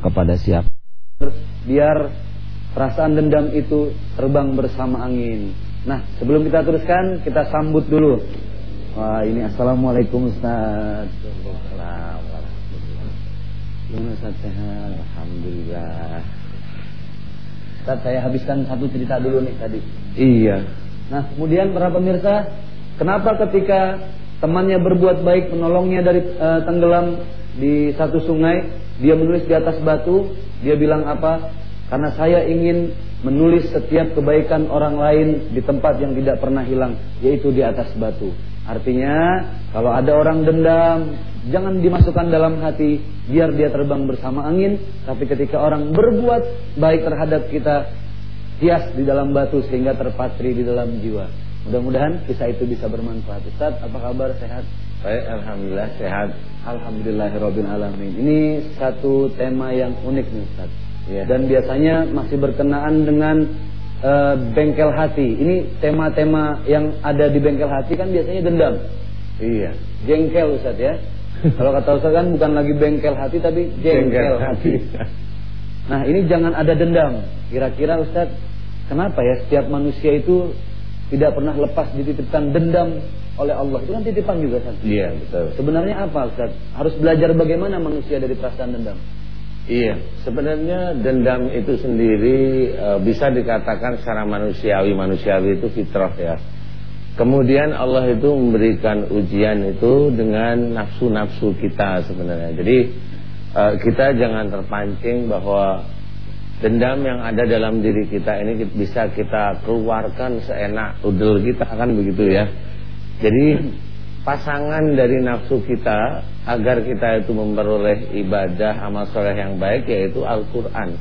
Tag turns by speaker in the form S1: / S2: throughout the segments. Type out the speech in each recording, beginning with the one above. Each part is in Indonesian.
S1: kepada siapa biar perasaan dendam itu terbang bersama angin. Nah, sebelum kita teruskan, kita sambut dulu. Wah, ini Assalamualaikum Ustaz. Gimana Ustaz sehat? Alhamdulillah. Ustaz, saya habiskan satu cerita dulu nih tadi.
S2: Iya.
S1: Nah, kemudian para pemirsa, kenapa ketika temannya berbuat baik menolongnya dari uh, tenggelam di satu sungai, dia menulis di atas batu, dia bilang apa? Karena saya ingin menulis setiap kebaikan orang lain di tempat yang tidak pernah hilang, yaitu di atas batu. Artinya, kalau ada orang dendam, jangan dimasukkan dalam hati, biar dia terbang bersama angin. Tapi ketika orang berbuat baik terhadap kita, hias di dalam batu sehingga terpatri di dalam jiwa. Mudah-mudahan kisah itu bisa bermanfaat. Ustaz, apa kabar? Sehat?
S2: Baik, alhamdulillah sehat.
S1: Alhamdulillahirabbil alamin. Ini satu tema yang unik nih, Ustaz. Ya. Dan biasanya masih berkenaan dengan uh, bengkel hati. Ini tema-tema yang ada di bengkel hati kan biasanya dendam.
S2: Iya.
S1: Jengkel Ustaz ya. Kalau kata Ustaz kan bukan lagi bengkel hati tapi jengkel, jengkel hati. nah, ini jangan ada dendam. Kira-kira Ustaz, kenapa ya setiap manusia itu tidak pernah lepas dititipkan dendam oleh Allah. Itu kan titipan juga Ustaz.
S2: Iya, betul.
S1: Sebenarnya apa Ustaz? Harus belajar bagaimana manusia dari perasaan dendam.
S2: Iya, sebenarnya dendam itu sendiri e, bisa dikatakan secara manusiawi, manusiawi itu fitrah ya. Kemudian Allah itu memberikan ujian itu dengan nafsu-nafsu kita sebenarnya. Jadi e, kita jangan terpancing bahwa dendam yang ada dalam diri kita ini bisa kita keluarkan seenak udel kita kan begitu ya. Jadi pasangan dari nafsu kita agar kita itu memperoleh ibadah amal soleh yang baik yaitu Al-Quran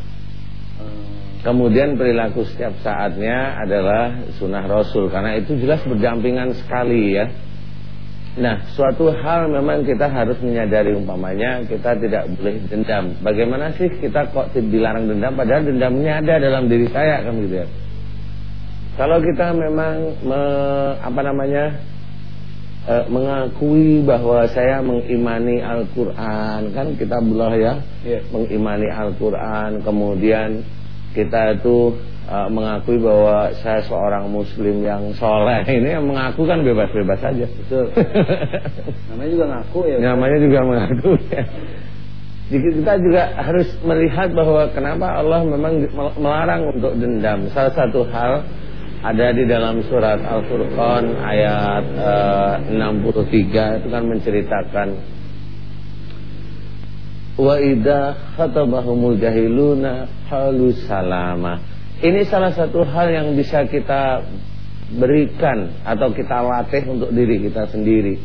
S2: kemudian perilaku setiap saatnya adalah sunnah Rasul karena itu jelas berdampingan sekali ya nah suatu hal memang kita harus menyadari umpamanya kita tidak boleh dendam. Bagaimana sih kita kok dilarang dendam? Padahal dendamnya ada dalam diri saya kan gitu ya. Kalau kita memang me, apa namanya eh, mengakui bahwa saya mengimani Al-Quran kan kita belah ya. Yeah. mengimani Al-Quran kemudian kita itu uh, mengakui bahwa saya seorang muslim yang soleh. Ini yang mengaku kan bebas-bebas saja.
S1: Betul. Namanya juga ngaku ya.
S2: Namanya juga mengaku. Ya jadi kita juga harus melihat bahwa kenapa Allah memang melarang untuk dendam. Salah satu hal ada di dalam surat Al-Furqan ayat eh, uh, 63 itu kan menceritakan wa idza khatabahumul jahiluna halu salama. Ini salah satu hal yang bisa kita berikan atau kita latih untuk diri kita sendiri.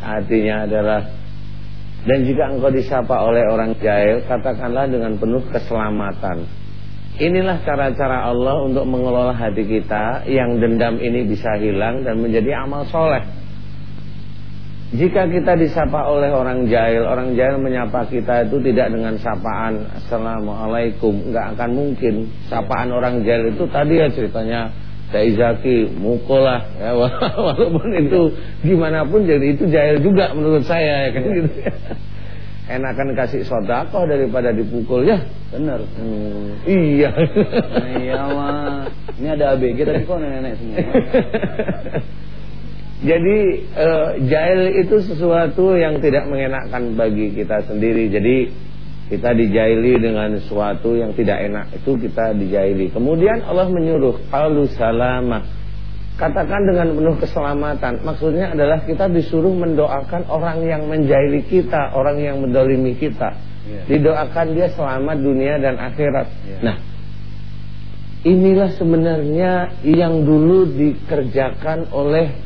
S2: Artinya adalah dan jika engkau disapa oleh orang jahil katakanlah dengan penuh keselamatan Inilah cara-cara Allah untuk mengelola hati kita yang dendam ini bisa hilang dan menjadi amal soleh. Jika kita disapa oleh orang jahil, orang jahil menyapa kita itu tidak dengan sapaan Assalamualaikum, nggak akan mungkin. Sapaan orang jahil itu tadi ya ceritanya Daizaki, mukolah, ya, walaupun itu gimana pun jadi itu jahil juga menurut saya ya kan? Gitu enakan kasih sodakoh daripada dipukul ya?
S1: Benar.
S2: Hmm, iya.
S1: Nah, iya mah ini ada ABG tapi kok nenek-nenek semua
S2: jadi uh, jahil itu sesuatu yang tidak mengenakan bagi kita sendiri. Jadi kita dijaili dengan sesuatu yang tidak enak. Itu kita dijaili kemudian Allah menyuruh qalu salamah. Katakan dengan penuh keselamatan. Maksudnya adalah kita disuruh mendoakan orang yang menjahili kita Orang yang mendolimi kita. Yeah. Didoakan dia selamat dunia dan akhirat. Yeah. Nah Inilah sebenarnya yang dulu dikerjakan oleh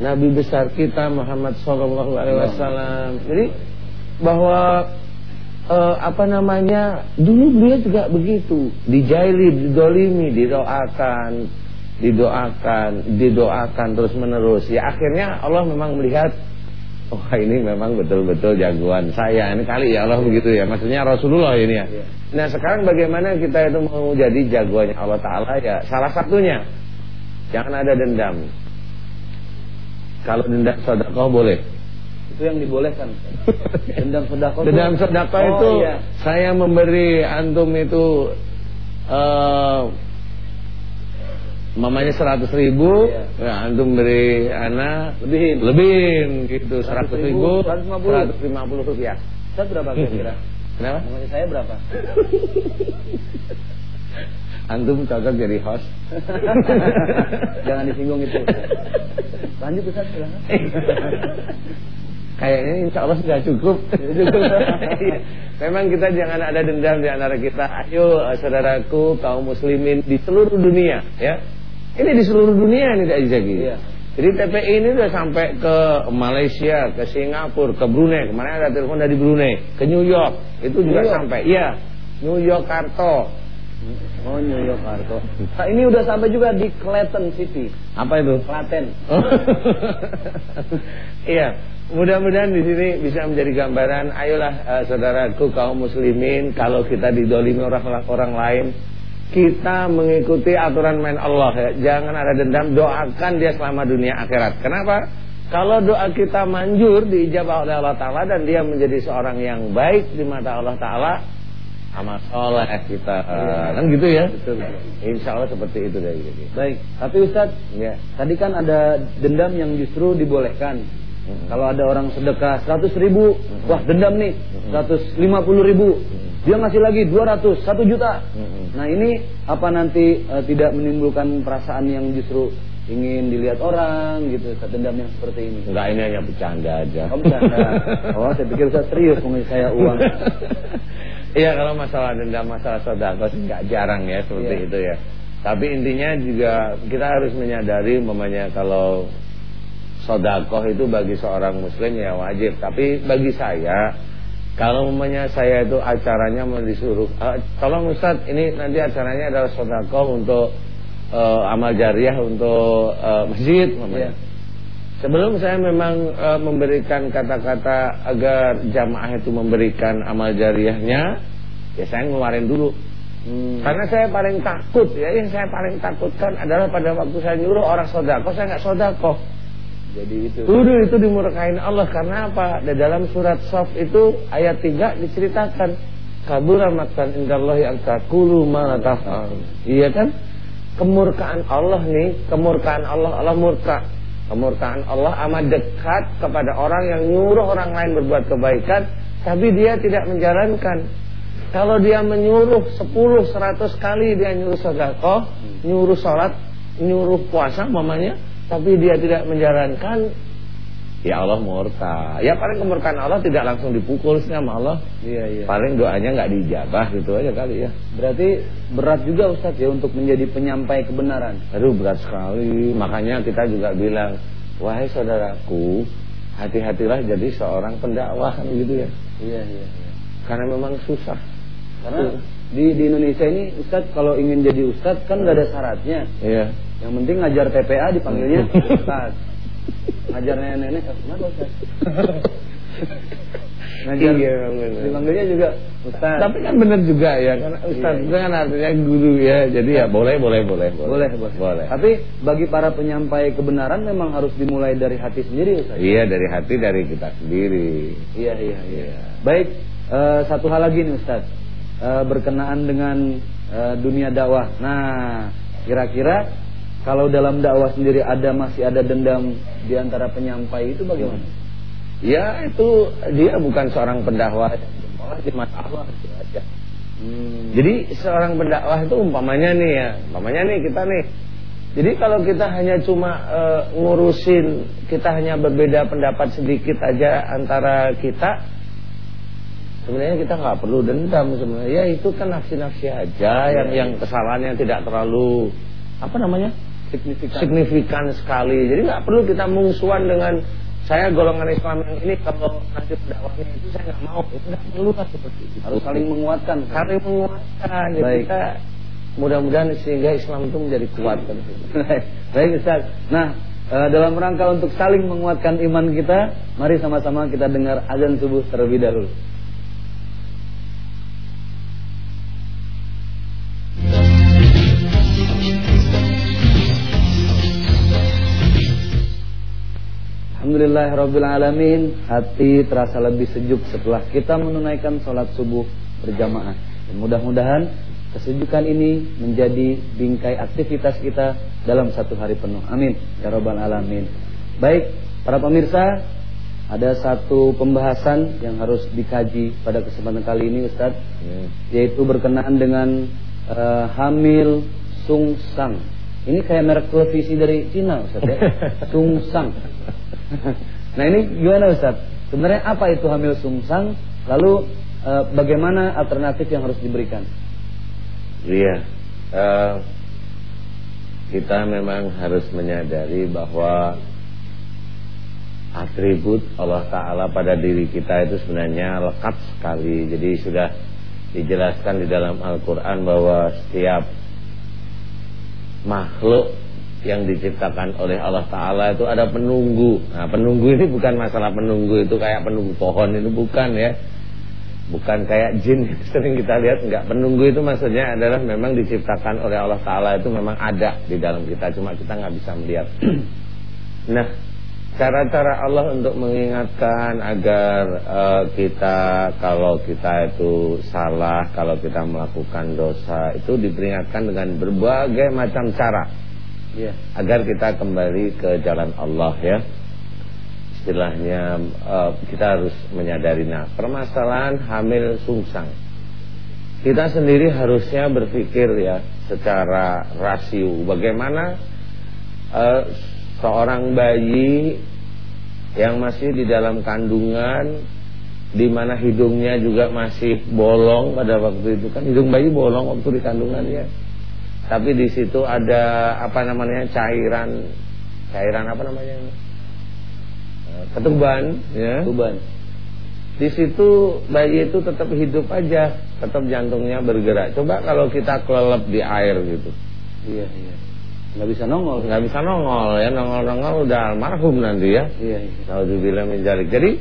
S2: Nabi besar kita Muhammad Sallallahu Alaihi Wasallam. Jadi bahwa eh, apa namanya dulu beliau juga begitu dijaili, didolimi, didoakan, didoakan, didoakan terus menerus. Ya akhirnya Allah memang melihat oh ini memang betul-betul jagoan saya. Ini kali ya Allah begitu ya. Maksudnya Rasulullah ini ya. Iya. Nah, sekarang bagaimana kita itu mau jadi jagoannya Allah taala ya? Salah satunya jangan ada dendam. Kalau dendam sedekah boleh.
S1: Itu yang dibolehkan. Dendam sedekah.
S2: Dendam sedekah
S1: oh,
S2: itu
S1: iya.
S2: saya memberi antum itu uh, mamanya seratus ribu,
S1: Iya.
S2: ya, antum beri anak
S1: Lebihin.
S2: lebihin gitu seratus ribu,
S1: 150.
S2: seratus lima puluh rupiah.
S1: Ustaz berapa kira-kira?
S2: Kenapa?
S1: Namanya saya berapa?
S2: Antum cocok jadi host.
S1: Jangan disinggung itu. Lanjut Ustaz silahkan.
S2: Kayaknya insya Allah sudah cukup. Memang kita jangan ada dendam di antara kita. Ayo saudaraku kaum muslimin di seluruh dunia ya. Ini di seluruh dunia ini Dak Izaki.
S1: Iya.
S2: Jadi TPI ini udah sampai ke Malaysia, ke Singapura, ke Brunei. Kemarin ada telepon dari Brunei, ke New York. Itu juga
S1: New York?
S2: sampai. Iya. New York Karto.
S1: Oh New York Karto. Nah, ini udah sampai juga di Clayton City,
S2: Apa itu?
S1: Klaten.
S2: Iya, mudah-mudahan di sini bisa menjadi gambaran. Ayolah eh, saudaraku kaum muslimin, kalau kita didolimi orang orang lain, kita mengikuti aturan main Allah ya. Jangan ada dendam, doakan dia selama dunia akhirat. Kenapa? Kalau doa kita manjur diijabah oleh Allah Taala dan dia menjadi seorang yang baik di mata Allah Taala, amal soleh kita
S1: Iya.
S2: kan gitu ya.
S1: Betul, betul.
S2: Insya Allah seperti itu dari jadi.
S1: Baik, tapi Ustaz,
S2: Ya.
S1: tadi kan ada dendam yang justru dibolehkan.
S2: Mm-mm.
S1: Kalau ada orang sedekah 100 ribu,
S2: Mm-mm.
S1: wah dendam nih,
S2: Mm-mm.
S1: 150 ribu.
S2: Mm-mm.
S1: Dia ngasih lagi 200, 1 juta.
S2: Mm-mm.
S1: Nah ini apa nanti eh, tidak menimbulkan perasaan yang justru ingin dilihat orang gitu, dendam yang seperti ini.
S2: Enggak ini hanya bercanda aja.
S1: Oh, bercanda. Oh, saya pikir Ustaz serius mengenai saya uang.
S2: Iya kalau masalah dendam masalah sodako sih nggak jarang ya seperti
S1: Iya.
S2: itu ya. Tapi intinya juga kita harus menyadari umpamanya kalau sodako itu bagi seorang muslim ya wajib. Tapi bagi saya kalau umpamanya saya itu acaranya mau disuruh, "Eh, tolong Ustadz ini nanti acaranya adalah sodako untuk eh, amal jariah untuk eh, masjid umpamanya.
S1: Iya.
S2: Sebelum saya memang e, memberikan kata-kata agar jamaah itu memberikan amal jariahnya, ya saya ngeluarin dulu.
S1: Hmm.
S2: Karena saya paling takut ya, yang saya paling takutkan adalah pada waktu saya nyuruh orang sodako, saya nggak sodako.
S1: Jadi itu.
S2: Dulu itu dimurkain Allah karena apa? Di dalam surat Sof itu ayat 3 diceritakan kabura maktan indallah yang takulu ma la taf'alun. Iya kan? Kemurkaan Allah nih, kemurkaan Allah, Allah murka. Kemurkaan Allah amat dekat kepada orang yang nyuruh orang lain berbuat kebaikan tapi dia tidak menjalankan. Kalau dia menyuruh 10 100 kali dia nyuruh sedekah, nyuruh salat, nyuruh puasa mamanya tapi dia tidak menjalankan ya Allah murka. Ya paling kemurkaan Allah tidak langsung dipukul sih sama Allah.
S1: Iya, iya.
S2: Paling doanya nggak dijabah gitu aja kali ya.
S1: Berarti berat juga Ustaz ya untuk menjadi penyampai kebenaran.
S2: Aduh berat sekali. Makanya kita juga bilang, wahai saudaraku, hati-hatilah jadi seorang pendakwah kan gitu ya.
S1: Iya, iya, iya.
S2: Karena memang susah.
S1: Karena di di Indonesia ini Ustaz kalau ingin jadi Ustaz kan nggak ada syaratnya.
S2: Iya.
S1: Yang penting ngajar TPA dipanggilnya Ustaz. Ngajar nenek-nenek kenapa Ustaz? Ngajar
S2: Iya,
S1: dipanggilnya juga Ustaz.
S2: Tapi kan benar juga ya, karena ustaz
S1: Iya,
S2: itu kan artinya guru ya. Jadi ya boleh, boleh, boleh,
S1: boleh, boleh.
S2: Boleh.
S1: Tapi bagi para penyampai kebenaran memang harus dimulai dari hati sendiri Ustaz.
S2: Iya dari hati dari kita sendiri.
S1: Iya, iya, iya. Baik, eh, satu hal lagi nih Ustaz. Eh, berkenaan dengan eh, dunia dakwah. Nah, kira-kira kalau dalam dakwah sendiri ada masih ada dendam di antara penyampai itu bagaimana?
S2: Ya itu dia bukan seorang pendakwah malah di mata Allah itu aja.
S1: Hmm.
S2: Jadi seorang pendakwah itu umpamanya nih ya, umpamanya nih kita nih. Jadi kalau kita hanya cuma eh, ngurusin, kita hanya berbeda pendapat sedikit aja antara kita, sebenarnya kita nggak perlu dendam sebenarnya. Ya itu kan nafsi-nafsi aja yang yang kesalahannya tidak terlalu apa namanya
S1: signifikan.
S2: signifikan sekali. Jadi nggak perlu kita mungsuan dengan saya golongan Islam yang ini kalau nanti dakwahnya itu saya nggak mau. Itu nggak perlu lah seperti itu.
S1: Harus saling menguatkan.
S2: saling menguatkan. Jadi
S1: Baik.
S2: kita mudah-mudahan sehingga Islam itu menjadi kuat kan.
S1: Baik Ustaz. Nah, eh, dalam rangka untuk saling menguatkan iman kita, mari sama-sama kita dengar azan subuh terlebih dahulu. Alhamdulillahirrabbilalamin. Hati terasa lebih sejuk setelah kita menunaikan sholat subuh berjamaah. Dan mudah-mudahan kesejukan ini menjadi bingkai aktivitas kita dalam satu hari penuh. Amin. Ya Rabbal Alamin. Baik, para pemirsa Ada satu pembahasan yang harus dikaji pada kesempatan kali ini Ustadz hmm. Yaitu berkenaan dengan uh, hamil sungsang ini kayak merek televisi dari Cina Ustaz ya. Sungsang. nah ini gimana Ustaz? Sebenarnya apa itu hamil sungsang? Lalu e, bagaimana alternatif yang harus diberikan?
S2: Iya. Uh, kita memang harus menyadari bahwa atribut Allah Ta'ala pada diri kita itu sebenarnya lekat sekali Jadi sudah dijelaskan di dalam Al-Quran bahwa setiap makhluk yang diciptakan oleh Allah Ta'ala itu ada penunggu. Nah penunggu ini bukan masalah penunggu itu kayak penunggu pohon itu bukan ya. Bukan kayak jin. Sering kita lihat Enggak penunggu itu maksudnya adalah memang diciptakan oleh Allah Ta'ala itu memang ada di dalam kita Cuma kita nggak bisa melihat. Nah cara-cara Allah untuk mengingatkan agar uh, kita kalau kita itu salah, kalau kita melakukan dosa itu diperingatkan dengan berbagai macam cara. Ya. Agar kita kembali ke jalan Allah ya. Istilahnya uh, kita harus menyadari nah, permasalahan hamil sungsang. Kita sendiri harusnya berpikir ya secara rasio bagaimana uh, seorang bayi yang masih di dalam kandungan di mana hidungnya juga masih bolong pada waktu itu kan hidung bayi bolong waktu di kandungannya tapi di situ ada apa namanya cairan. Cairan apa namanya ketuban ya. Ketuban. Di situ bayi itu tetap hidup aja. Tetap jantungnya bergerak. Coba kalau kita kelelep di air gitu.
S1: Iya iya. Nggak bisa nongol.
S2: Nggak bisa nongol ya. Nongol-nongol udah almarhum nanti ya. Iya, iya. Alhamdulillah menjalik jadi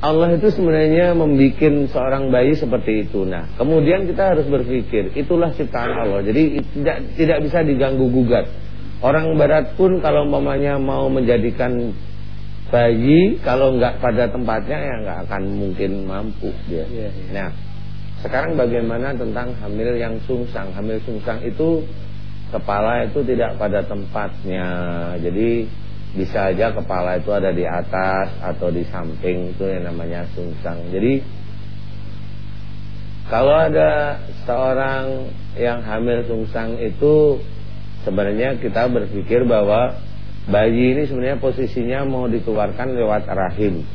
S2: Allah itu sebenarnya membuat seorang bayi seperti itu. Nah, kemudian kita harus berpikir, itulah ciptaan Allah. Jadi tidak tidak bisa diganggu gugat. Orang barat pun kalau umpamanya mau menjadikan bayi kalau nggak pada tempatnya ya nggak akan mungkin mampu dia. Iya, iya. Nah, sekarang bagaimana tentang hamil yang sungsang? Hamil sungsang itu kepala itu tidak pada tempatnya. Jadi bisa aja kepala itu ada di atas atau di samping itu yang namanya sungsang. Jadi kalau ada seorang yang hamil sungsang itu sebenarnya kita berpikir bahwa bayi ini sebenarnya posisinya mau dikeluarkan lewat rahim.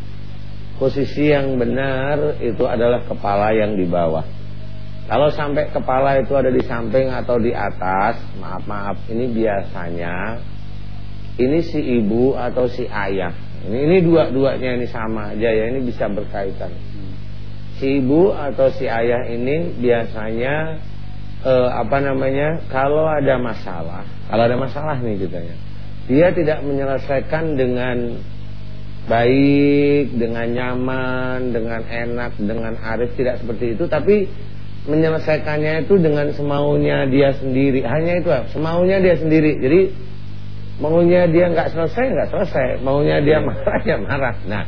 S2: Posisi yang benar itu adalah kepala yang di bawah. Kalau sampai kepala itu ada di samping atau di atas, maaf-maaf, ini biasanya ini si ibu atau si ayah. Ini ini dua-duanya ini sama aja ya, ini bisa berkaitan. Si ibu atau si ayah ini biasanya eh, apa namanya? Kalau ada masalah, kalau ada masalah nih ceritanya. Dia tidak menyelesaikan dengan baik, dengan nyaman, dengan enak, dengan arif tidak seperti itu, tapi menyelesaikannya itu dengan semaunya dia sendiri. Hanya itu, semaunya dia sendiri. Jadi maunya dia nggak selesai nggak selesai, maunya dia iya. marah ya marah. Nah,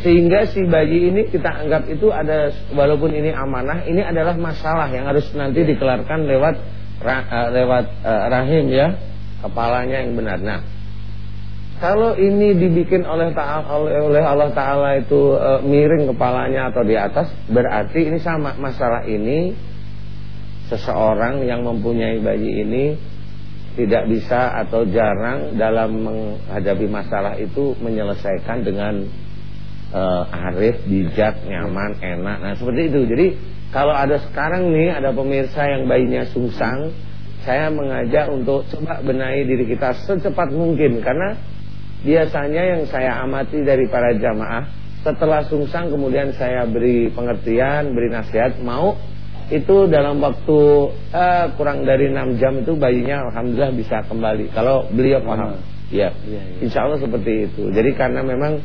S2: sehingga si bayi ini kita anggap itu ada walaupun ini amanah, ini adalah masalah yang harus nanti dikelarkan lewat uh, lewat uh, rahim ya, kepalanya yang benar. Nah, kalau ini dibikin oleh oleh Allah Taala itu e, miring kepalanya atau di atas, berarti ini sama masalah ini seseorang yang mempunyai bayi ini tidak bisa atau jarang dalam menghadapi masalah itu menyelesaikan dengan e, arif, bijak, nyaman, enak. Nah, seperti itu. Jadi kalau ada sekarang nih ada pemirsa yang bayinya sungsang, saya mengajak untuk coba benahi diri kita secepat mungkin karena biasanya yang saya amati dari para jamaah setelah sungsang kemudian saya beri pengertian, beri nasihat, mau itu dalam waktu uh, kurang dari 6 jam itu bayinya alhamdulillah bisa kembali. Kalau beliau paham. Ya. ya, ya. Insya Allah seperti itu. Jadi karena memang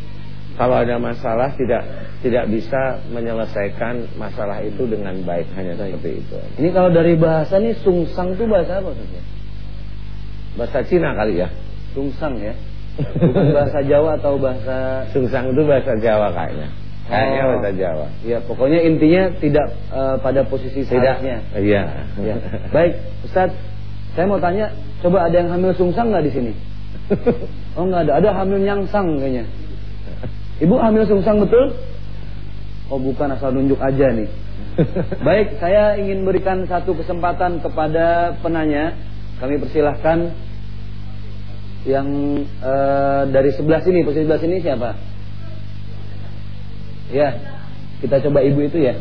S2: kalau ada masalah tidak tidak bisa menyelesaikan masalah itu dengan baik hanya seperti itu.
S1: Ini kalau dari bahasa nih sungsang itu bahasa apa saja?
S2: Bahasa Cina kali ya.
S1: Sungsang ya. Bukan bahasa Jawa atau bahasa
S2: Sungsang itu bahasa Jawa kayaknya. Kayaknya
S1: Oh.
S2: bahasa Jawa.
S1: Ya, pokoknya intinya tidak eh, pada posisi seharusnya.
S2: Iya.
S1: Ya. Baik, Ustaz, saya mau tanya, coba ada yang hamil sungsang nggak di sini? Oh nggak ada, ada hamil nyangsang kayaknya. Ibu hamil sungsang betul? Oh bukan asal nunjuk aja nih. Baik, saya ingin berikan satu kesempatan kepada penanya. Kami persilahkan yang eh, dari sebelah sini, posisi sebelah sini siapa? Ya, kita coba ibu itu ya.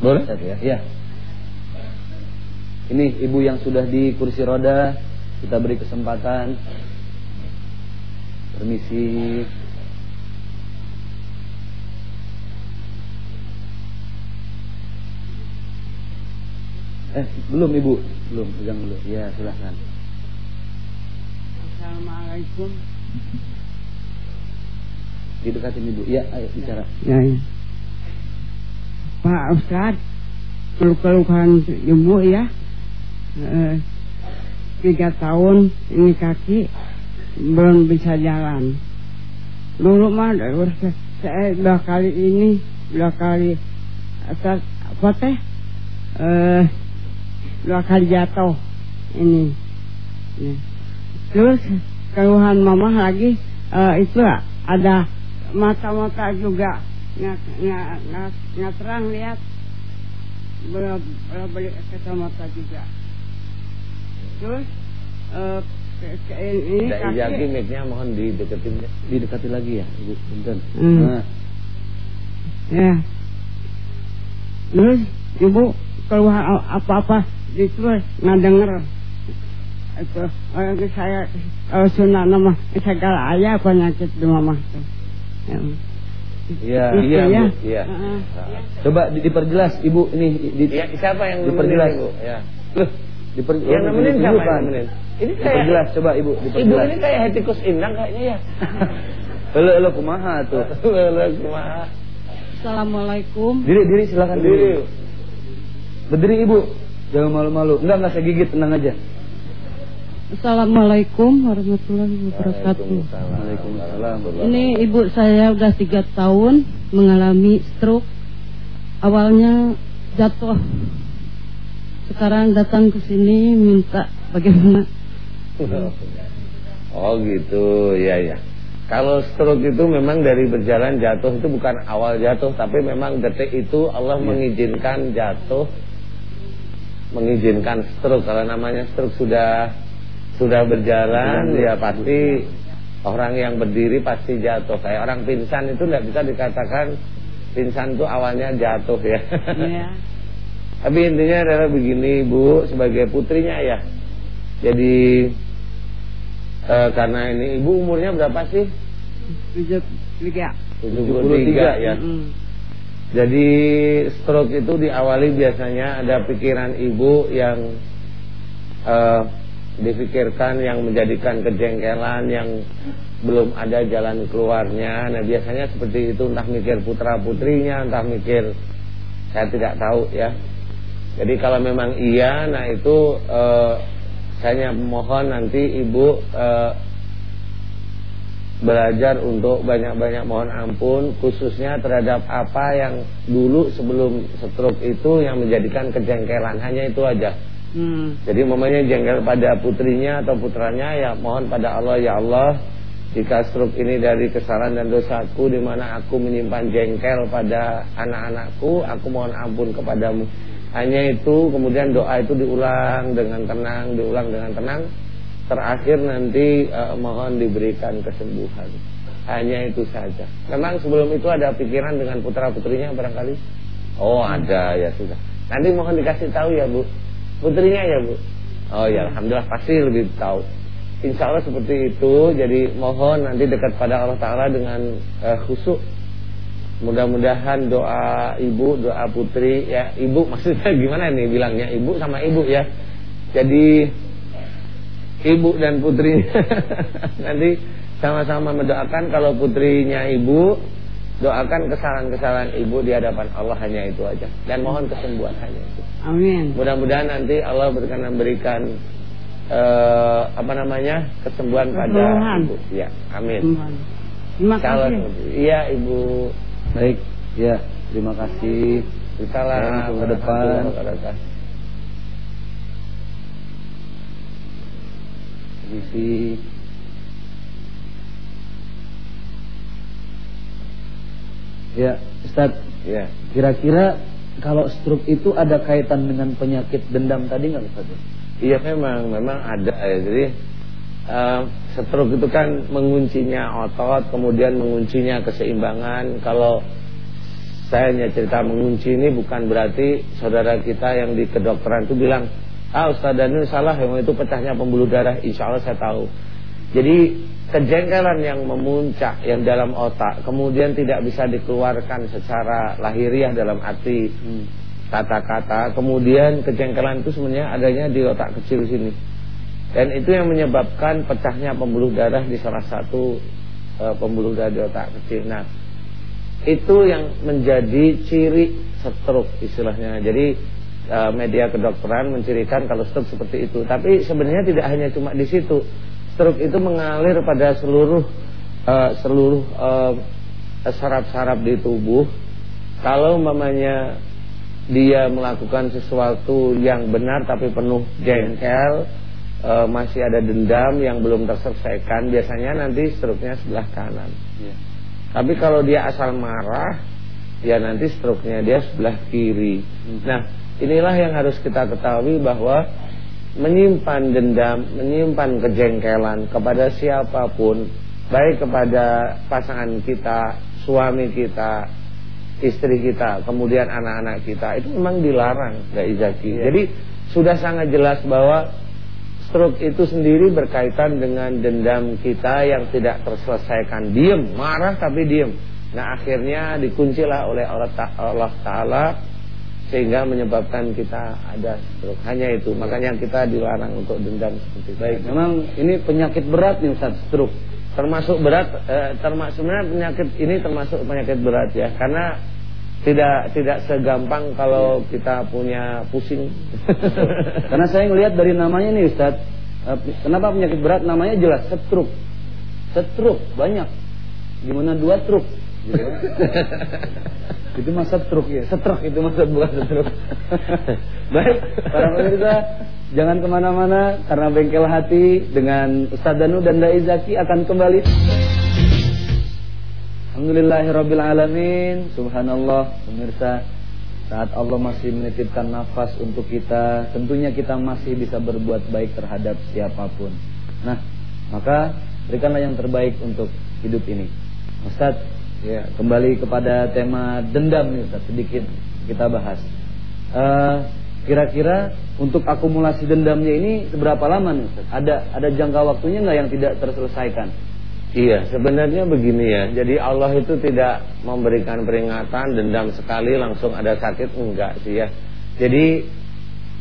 S2: Boleh?
S1: Ustaz, ya. Ya. Ini ibu yang sudah di kursi roda, kita beri kesempatan. Permisi. Eh, belum ibu, belum pegang dulu. Ya, silahkan.
S3: Assalamualaikum.
S1: Didekatin ibu. Ya, ayo bicara.
S3: Ya, ya. Pak Ustad, keluhan ibu ya, eh, tiga tahun ini kaki belum bisa jalan. Dulu mah dah- saya dua kali ini, dua kali atas apa teh, eh, dua kali jatuh ini. Ya. Terus keluhan mama lagi eh, itu ada mata-mata juga nggak nggak nggak nggak terang lihat belum belum beli kacamata juga. Terus eh, ke- ke- ini
S2: Tidak
S3: kaki
S2: ijaki mic-nya mohon dideketin.
S1: Didekati lagi ya, ibu. Punten.
S3: Hmm.
S1: Nah,
S3: ya. Terus ibu keluar apa-apa itu nggak denger itu orang saya kalau sunnah nama segala ayah penyakit di mama tuh. Ya.
S1: Iya,
S2: iya,
S3: ya.
S2: Bu, iya.
S1: Coba di- diperjelas ibu ini di,
S2: Iya, siapa yang
S1: Diperjelas.
S2: nemenin, Bu? Ya.
S1: Loh, diper,
S2: Yang
S1: oh,
S2: nemenin siapa yang nemenin? Ini kayak
S1: Diperjelas coba ibu,
S2: Ibu
S1: diperjelas.
S2: ini kayak hetikus indang kayaknya ya.
S1: Elo elo kumaha tuh.
S2: Lele, kumaha.
S3: Assalamualaikum.
S1: Diri diri silakan diri.
S2: Berdiri.
S1: Berdiri ibu. Jangan malu-malu. Enggak enggak saya gigit tenang aja.
S3: Assalamualaikum warahmatullahi wabarakatuh.
S2: Waalaikumsalam.
S3: Ini ibu saya udah tiga tahun mengalami stroke. Awalnya jatuh. Sekarang datang ke sini minta bagaimana.
S2: Oh gitu, ya ya. Kalau stroke itu memang dari berjalan jatuh itu bukan awal jatuh, tapi memang detik itu Allah mengizinkan jatuh, mengizinkan stroke. Kalau namanya stroke sudah sudah berjalan, ya pasti orang yang berdiri pasti jatuh. Kayak orang pingsan itu tidak bisa dikatakan pingsan itu awalnya jatuh ya.
S3: Ya.
S2: Tapi intinya adalah begini Bu Sebagai putrinya ya Jadi eh, Karena ini Ibu umurnya berapa sih?
S3: Tujuh tiga.
S2: 73 ya
S3: Mm.
S2: Jadi stroke itu diawali biasanya Ada pikiran ibu yang eh, Dipikirkan yang menjadikan kejengkelan Yang belum ada jalan keluarnya. Nah biasanya seperti itu. Entah mikir putra putrinya Entah mikir Saya tidak tahu ya. Jadi kalau memang iya, nah itu eh, saya mohon nanti ibu eh, belajar untuk banyak-banyak mohon ampun, khususnya terhadap apa yang dulu sebelum stroke itu yang menjadikan kejengkelan, hanya itu aja.
S3: Hmm.
S2: Jadi momennya jengkel pada putrinya atau putranya ya mohon pada Allah ya Allah jika stroke ini dari kesalahan dan dosaku di mana aku menyimpan jengkel pada anak-anakku, aku mohon ampun kepadamu. Hanya itu, kemudian doa itu diulang dengan tenang, diulang dengan tenang. Terakhir nanti eh, mohon diberikan kesembuhan. Hanya itu saja. Memang sebelum itu ada pikiran dengan putra putrinya barangkali. Oh ada ya sudah. Nanti mohon dikasih tahu ya bu. Putrinya ya bu. Oh ya alhamdulillah pasti lebih tahu. Insya Allah seperti itu. Jadi mohon nanti dekat pada Allah Taala dengan eh, khusyuk Mudah-mudahan doa ibu, doa putri ya ibu maksudnya gimana nih bilangnya ibu sama ibu ya. Jadi ibu dan putrinya nanti sama-sama mendoakan kalau putrinya ibu doakan kesalahan-kesalahan ibu di hadapan Allah hanya itu aja dan mohon kesembuhan hanya itu.
S3: Amin.
S2: Mudah-mudahan nanti Allah berkenan memberikan eh, apa namanya kesembuhan pada ibu. Ya, amin.
S3: Terima kasih.
S2: Iya ibu.
S1: Baik, ya terima kasih.
S2: Salam
S1: ke depan. Permisi. Ya, Ustaz,
S2: Ya.
S1: kira-kira kalau stroke itu ada kaitan dengan penyakit dendam tadi nggak Ustaz?
S2: Iya memang, memang ada ya. Jadi eh, stroke itu kan menguncinya otot, kemudian menguncinya keseimbangan. Kalau saya hanya cerita mengunci ini bukan berarti saudara kita yang di kedokteran itu bilang, ah Ustaz Daniel salah, yang itu pecahnya pembuluh darah. Insya Allah saya tahu. Jadi kejengkelan yang memuncak yang dalam otak, kemudian tidak bisa dikeluarkan secara lahiriah dalam arti
S1: Hmm.
S2: kata-kata, kemudian kejengkelan itu sebenarnya adanya di otak kecil sini. Dan itu yang menyebabkan pecahnya pembuluh darah di salah satu e, pembuluh darah di otak kecil. Nah, itu yang menjadi ciri stroke istilahnya. Jadi e, media kedokteran mencirikan kalau stroke seperti itu. Tapi sebenarnya tidak hanya cuma di situ. Stroke itu mengalir pada seluruh e, seluruh e, saraf-saraf di tubuh. Kalau umpamanya dia melakukan sesuatu yang benar tapi penuh jengkel, e, masih ada dendam yang belum terselesaikan, biasanya nanti stroke-nya sebelah kanan.
S1: Ya.
S2: Tapi kalau dia asal marah, ya nanti stroke-nya dia sebelah kiri. Nah, inilah yang harus kita ketahui bahwa menyimpan dendam, menyimpan kejengkelan kepada siapa pun, baik kepada pasangan kita, suami kita, istri kita, kemudian anak-anak kita, itu memang dilarang, Mbak Izaki.
S1: Iya.
S2: Jadi sudah sangat jelas bahwa stroke itu sendiri berkaitan dengan dendam kita yang tidak terselesaikan. Diem, marah tapi diem. Nah akhirnya dikuncilah oleh Allah Ta'ala sehingga menyebabkan kita ada stroke. Hanya itu, makanya kita dilarang untuk dendam seperti itu.
S1: Baik, memang ini penyakit berat nih Ustaz, stroke.
S2: termasuk berat eh, termasuk sebenarnya penyakit ini termasuk penyakit berat ya karena tidak tidak segampang kalau kita punya pusing
S1: Karena saya ngelihat dari namanya nih Ustaz, eh, kenapa penyakit berat namanya jelas stroke. Stroke banyak. Gimana dua truk? Gitu. itu masa truk ya, setruk itu masa bukan setruk. Baik, para pemirsa, jangan ke mana-mana karena bengkel hati dengan Ustaz Danu dan Dai Zaki akan kembali. Alhamdulillahirrabbilalamin Subhanallah pemirsa Saat Allah masih menitipkan nafas untuk kita Tentunya kita masih bisa berbuat baik terhadap siapa pun Nah maka berikanlah yang terbaik untuk hidup ini Ustaz ya, Kembali kepada tema dendam nih Ustaz Sedikit kita bahas Eh, Kira-kira untuk akumulasi dendamnya ini seberapa lama nih Ustaz? Ada, ada jangka waktunya nggak yang tidak terselesaikan?
S2: Iya, sebenarnya begini ya. Jadi Allah itu tidak memberikan peringatan dendam sekali langsung ada sakit enggak sih ya. Jadi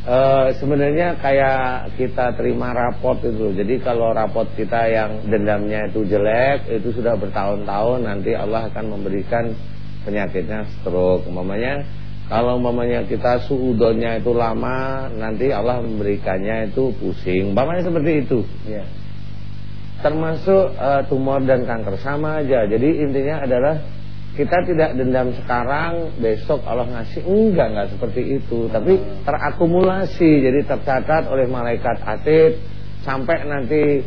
S2: e, sebenarnya kayak kita terima raport itu. Jadi kalau raport kita yang dendamnya itu jelek, itu sudah bertahun-tahun nanti Allah akan memberikan penyakitnya stroke. Umpamanya kalau umpamanya kita suudonnya itu lama, nanti Allah memberikannya itu pusing. Umpamanya seperti itu.
S1: Ya.
S2: termasuk eh, tumor dan kanker sama aja. Jadi intinya adalah kita tidak dendam sekarang, besok Allah ngasih enggak enggak seperti itu, tapi terakumulasi. Jadi tercatat oleh malaikat atid sampai nanti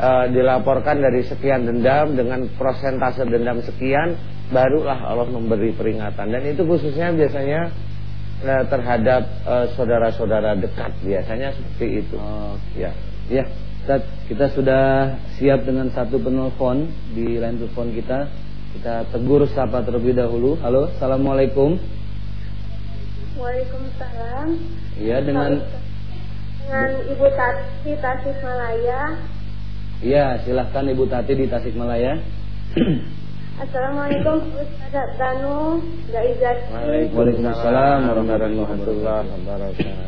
S2: eh, dilaporkan dari sekian dendam dengan prosentase dendam sekian, barulah Allah memberi peringatan. Dan itu khususnya biasanya eh, terhadap eh, saudara-saudara dekat biasanya seperti itu.
S1: Oke.
S2: Ya.
S1: Ya, Ustaz, kita sudah siap dengan satu penelpon di line telepon kita. Kita tegur sapa terlebih dahulu. Halo, assalamualaikum.
S4: Waalaikumsalam.
S1: Iya, dengan
S4: dengan Ibu Tati Tasikmalaya.
S1: Iya, silahkan Ibu Tati di Tasikmalaya.
S4: Assalamualaikum Ustaz Danu, Dai Zaki.
S1: Waalaikumsalam
S2: warahmatullahi wabarakatuh.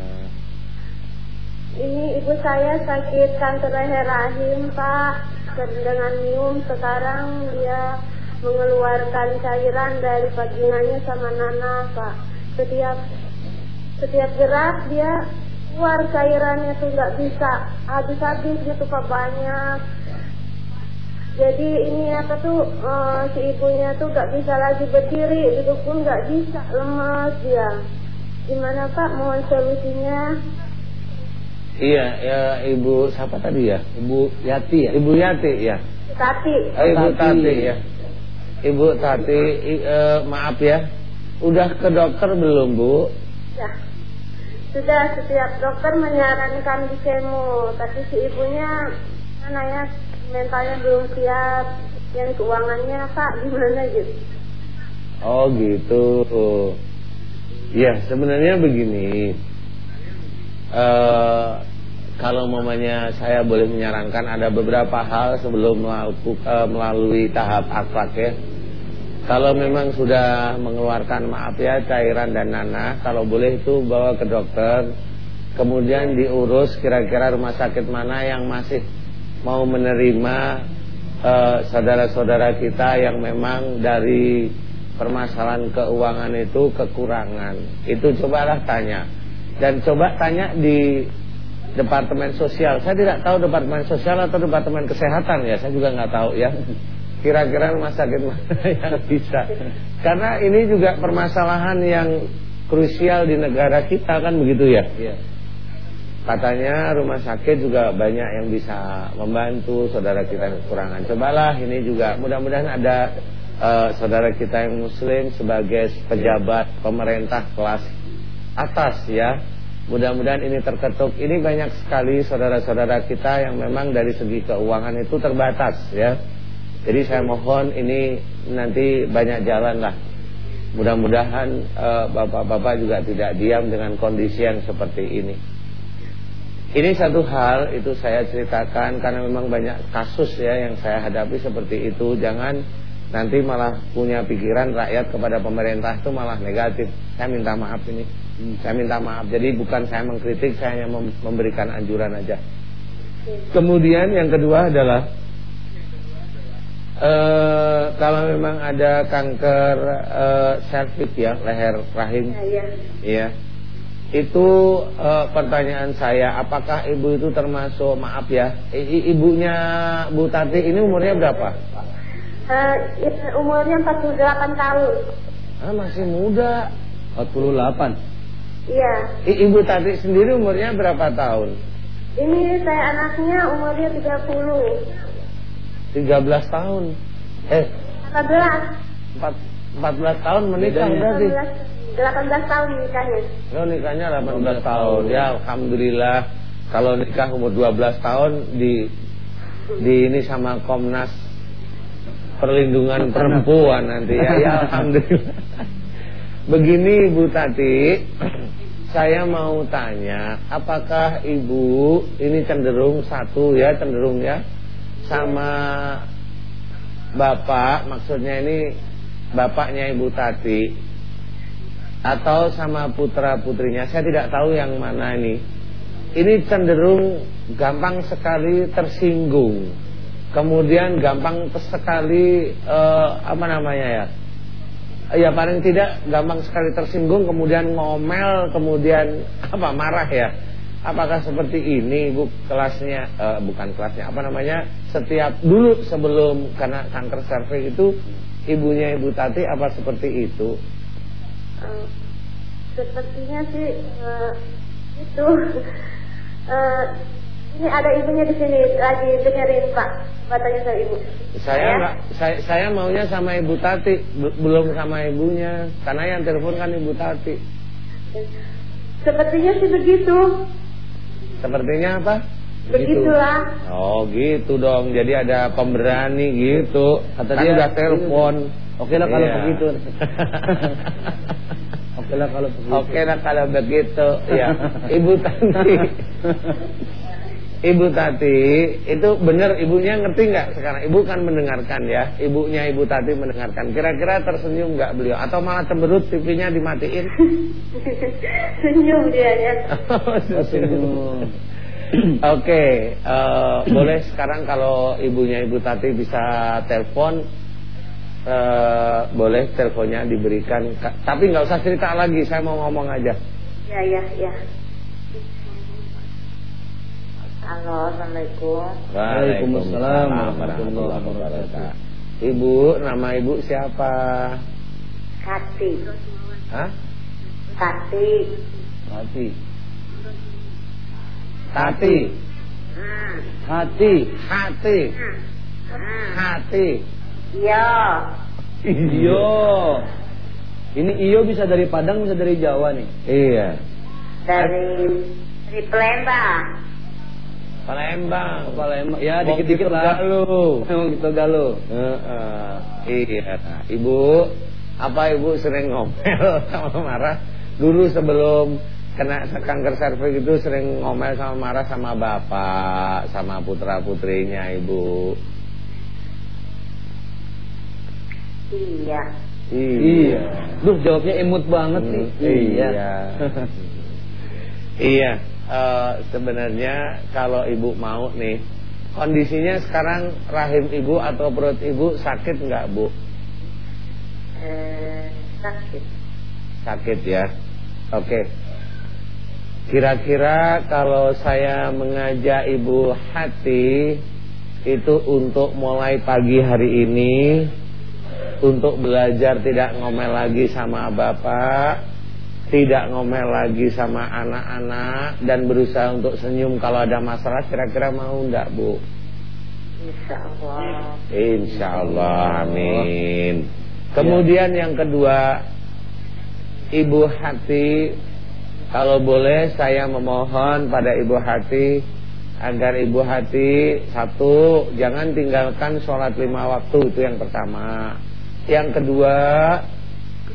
S4: Ini ibu saya sakit kanker leher rahim, Pak. Dengan minum sekarang dia mengeluarkan cairan dari vaginanya sama nana, Pak. Setiap setiap gerak dia keluar cairannya tuh nggak bisa habis-habis gitu Pak banyak. Jadi ini apa tuh eh, si ibunya tuh nggak bisa lagi berdiri, itu pun nggak bisa, lemas dia. Gimana Pak mohon solusinya?
S2: Iya, ya Ibu siapa tadi ya?
S1: Ibu Yati ya.
S2: Ibu Yati ya.
S4: Tapi
S2: Oh, Ibu
S1: Tati.
S2: Tati ya. Ibu Tati, i- eh, maaf ya. Udah ke dokter belum, Bu?
S4: ya sudah setiap dokter menyarankan di kemo, tapi si ibunya mana ya mentalnya belum siap, yang keuangannya Pak gimana gitu?
S2: Oh, gitu. Ya, sebenarnya begini. Eh kalau mamanya saya boleh menyarankan ada beberapa hal sebelum eh, melalui tahap akhlak ya. Kalau memang sudah mengeluarkan maaf ya cairan dan nanah, kalau boleh itu bawa ke dokter. Kemudian diurus kira-kira rumah sakit mana yang masih mau menerima eh, saudara-saudara kita yang memang dari permasalahan keuangan itu kekurangan. Itu cobalah tanya. Dan coba tanya di departemen sosial. Saya tidak tahu departemen sosial atau departemen kesehatan ya, saya juga nggak tahu ya. Kira-kira rumah sakit mana yang bisa. Karena ini juga permasalahan yang krusial di negara kita kan begitu ya.
S1: Iya.
S2: Katanya rumah sakit juga banyak yang bisa membantu saudara kita yang kekurangan. Cobalah ini juga mudah-mudahan ada eh, saudara kita yang muslim sebagai pejabat pemerintah kelas atas ya. Mudah-mudahan ini terketuk. Ini banyak sekali saudara-saudara kita yang memang dari segi keuangan itu terbatas ya. Jadi saya mohon ini nanti banyak jalan lah. Mudah-mudahan eh, bapak-bapak juga tidak diam dengan kondisi yang seperti ini. Ini satu hal itu saya ceritakan karena memang banyak kasus ya yang saya hadapi seperti itu. Jangan nanti malah punya pikiran rakyat kepada pemerintah itu malah negatif. Saya minta maaf ini. Saya minta maaf. Jadi bukan saya mengkritik, saya hanya mem- memberikan anjuran aja. Kemudian yang kedua adalah eh kalau memang ada kanker eh, cervix ya, leher rahim
S4: Ya, ya.
S2: Iya. Itu eh, pertanyaan saya, apakah ibu itu termasuk maaf ya, i- i- ibunya Bu Tati ini umurnya berapa?
S4: Eh, i- umurnya 48 tahun.
S2: Ah, masih muda.
S1: 48.
S4: Iya.
S2: Ibu Tati sendiri umurnya berapa tahun?
S4: Ini saya anaknya umurnya 30.
S2: 13 tahun. Eh,
S4: 14.
S2: 4, 14 tahun menikah
S1: Bedanya.
S2: berarti.
S4: 18, 18 tahun nikahnya.
S2: Oh, nikahnya 18 tahun. Ya, alhamdulillah. Kalau nikah umur 12 tahun di di ini sama Komnas Perlindungan Perempuan nanti ya. Ya, alhamdulillah. Begini Bu Tati, saya mau tanya, apakah Ibu ini cenderung satu ya, cenderung ya sama Bapak, maksudnya ini bapaknya Ibu Tati atau sama putra-putrinya, saya tidak tahu yang mana ini. Ini cenderung gampang sekali tersinggung. Kemudian gampang sekali eh, apa namanya ya? Ya paling tidak gampang sekali tersinggung kemudian ngomel kemudian apa marah ya. Apakah seperti ini Bu kelasnya eh, bukan kelasnya apa namanya? Setiap dulu sebelum karena kanker cervix itu ibunya Ibu Tati apa seperti itu?
S4: Eh, sepertinya sih eh, itu Eh, ini ada ibunya di sini lagi dengerin Pak katanya sama ibu.
S2: Saya
S4: Ya?
S2: saya, saya maunya sama Ibu Tati, be- belum sama ibunya, karena yang telepon kan Ibu Tati.
S4: Sepertinya sih begitu.
S2: Sepertinya apa?
S4: Begitulah.
S2: Oh gitu dong, jadi ada pemberani gitu.
S1: Kata
S2: kan
S1: dia,
S2: udah telepon.
S1: Oke lah kalau
S2: Iya.
S1: begitu. Oke lah kalau begitu.
S2: Oke lah kalau begitu, ya. Ibu Tati, Ibu Tati, itu benar ibunya ngerti nggak sekarang? Ibu kan mendengarkan ya, ibunya Ibu Tati mendengarkan. Kira-kira tersenyum nggak beliau? Atau malah cemberut TV-nya dimatiin?
S4: Senyum dia ya.
S1: Senyum.
S2: Oke, eh, boleh sekarang kalau ibunya Ibu Tati bisa telepon, eh, boleh teleponnya diberikan. Ka- Tapi nggak usah cerita lagi, saya mau ngomong aja.
S4: Ya ya ya. Halo, Assalamualaikum.
S1: Waalaikumsalam
S2: warahmatullahi wabarakatuh. Ibu, nama ibu siapa?
S4: Kati.
S2: Hah?
S4: Kati.
S1: Hati.
S2: Tati.
S4: Hmm.
S1: Hati.
S2: Hati.
S4: Hmm.
S2: Hati.
S4: Iya.
S1: Iyo. Ini iyo bisa dari Padang bisa dari Jawa nih.
S2: Iya.
S4: Dari dari Palembang.
S2: Palembang.
S1: Palembang. Ya dikit-dikit
S2: gitu
S1: lah.
S2: galuh.
S1: Emang gitu galuh.
S2: Heeh. Iya. Ibu, apa ibu sering ngomel sama marah? Dulu sebelum kena kanker cervix itu sering ngomel sama marah sama bapak, sama putra putrinya ibu.
S4: Iya.
S1: Iya. Duh jawabnya imut banget nih.
S2: Hmm, iya. iya. eh, sebenarnya kalau ibu mau nih, kondisinya sekarang rahim ibu atau perut ibu sakit nggak bu?
S4: Eh, sakit.
S2: Sakit ya. Oke. Kira-kira kalau saya mengajak ibu hati itu untuk mulai pagi hari ini untuk belajar tidak ngomel lagi sama bapak, tidak ngomel lagi sama anak-anak dan berusaha untuk senyum kalau ada masalah kira-kira mau enggak, Bu?
S4: Insya Allah.
S2: Insya Allah, amin. Kemudian yang kedua, Ibu Hati, kalau boleh saya memohon pada Ibu Hati agar Ibu Hati satu jangan tinggalkan sholat lima waktu itu yang pertama. Yang kedua,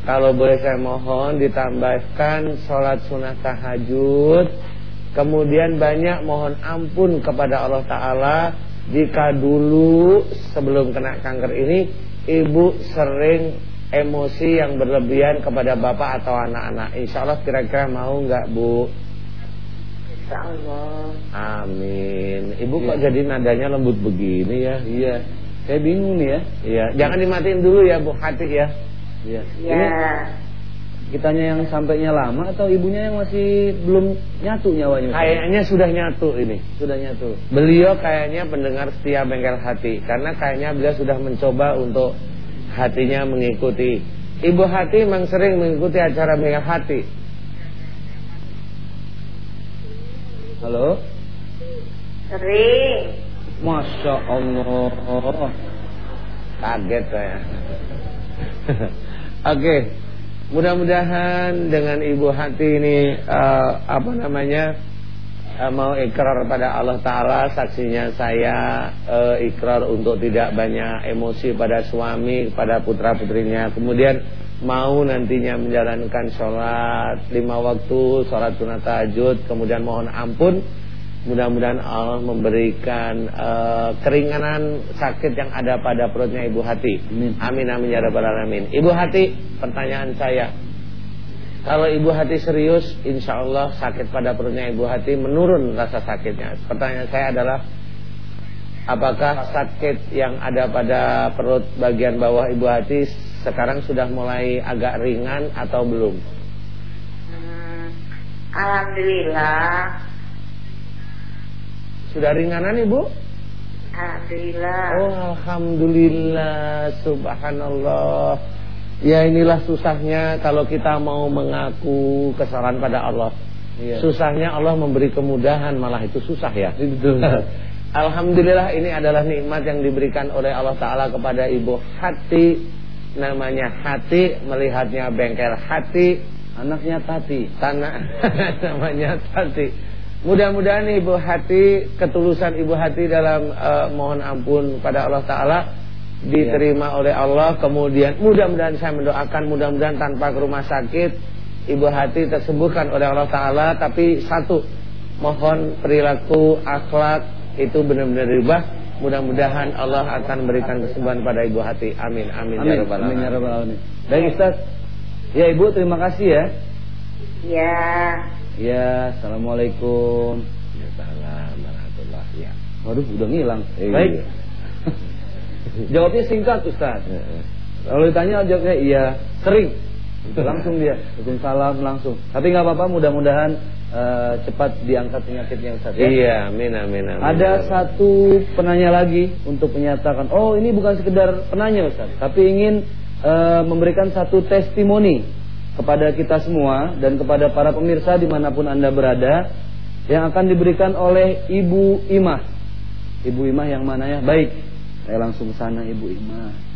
S2: kalau boleh saya mohon ditambahkan sholat sunnah tahajud. Kemudian banyak mohon ampun kepada Allah Ta'ala jika dulu sebelum kena kanker ini ibu sering emosi yang berlebihan kepada bapak atau anak-anak. Insya Allah kira-kira mau nggak bu?
S4: Insya Allah.
S2: Amin. Ibu kok
S1: Iya.
S2: jadi nadanya lembut begini ya?
S1: Iya. Saya bingung nih ya.
S2: Iya. Jangan dimatiin dulu ya bu hati ya.
S1: Iya.
S4: Ya.
S1: Ini kitanya yang sampainya lama atau ibunya yang masih belum nyatu nyawanya?
S2: Kayaknya sudah nyatu ini.
S1: sudah nyatu.
S2: Beliau kayaknya pendengar setia bengkel hati karena kayaknya beliau sudah mencoba untuk hatinya mengikuti. Ibu hati memang sering mengikuti acara bengkel hati.
S1: Halo.
S4: Sering.
S1: Masya Allah.
S2: Kaget saya. Oke. Mudah-mudahan dengan ibu hati ini eh, apa namanya eh, mau ikrar pada Allah Taala saksinya saya eh, ikrar untuk tidak banyak emosi pada suami pada putra putrinya kemudian mau nantinya menjalankan sholat lima waktu sholat sunat tahajud kemudian mohon ampun Mudah-mudahan Allah memberikan uh, keringanan sakit yang ada pada perutnya ibu hati.
S1: Amin.
S2: Amin amin ya rabbal alamin. Ibu hati, pertanyaan saya. Kalau ibu hati serius, insya Allah sakit pada perutnya ibu hati menurun rasa sakitnya. Pertanyaan saya adalah, apakah sakit yang ada pada perut bagian bawah ibu hati sekarang sudah mulai agak ringan atau belum?
S4: Hmm, Alhamdulillah.
S2: Sudah ringanan ibu?
S4: Alhamdulillah.
S2: Oh Alhamdulillah Subhanallah Ya inilah susahnya Kalau kita mau mengaku kesalahan pada Allah
S1: Iya.
S2: Susahnya Allah memberi kemudahan Malah itu susah ya
S1: Betul.
S2: Alhamdulillah ini adalah nikmat yang diberikan oleh Allah Ta'ala kepada ibu hati Namanya hati Melihatnya bengkel hati
S1: Anaknya Tati.
S2: Tanah Namanya hati Mudah-mudahan ibu hati Ketulusan ibu hati dalam eh, Mohon ampun pada Allah Ta'ala Diterima oleh Allah Kemudian mudah-mudahan saya mendoakan Mudah-mudahan tanpa ke rumah sakit Ibu hati tersembuhkan oleh Allah Ta'ala Tapi satu Mohon perilaku, akhlak Itu benar-benar ribah Mudah-mudahan Allah akan memberikan kesembuhan pada ibu hati Amin, amin,
S1: Amin.
S2: ya Rabbal
S1: Amin ya
S2: Alamin.
S1: rabbal alamin. Baik Ustaz. Ya Ibu terima kasih ya.
S4: Ya.
S1: Ya, assalamualaikum.
S2: Waalaikumsalam warahmatullahi ya.
S1: Waduh, udah ngilang.
S2: Iya.
S1: Baik. Jawabnya singkat Ustaz. Kalau ditanya jawabnya iya, sering. Langsung dia. Waalaikumsalam langsung. Tapi nggak apa-apa, mudah-mudahan eh, cepat diangkat penyakitnya Ustaz ya.
S2: Iya, amin amin amin.
S1: Ada
S2: amin.
S1: satu penanya lagi untuk menyatakan, oh ini bukan sekedar penanya Ustaz, tapi ingin eh, memberikan satu testimoni kepada kita semua dan kepada para pemirsa di mana pun anda berada yang akan diberikan oleh Ibu Imah. Ibu Imah yang mana ya? Baik, saya langsung sana Ibu Imah.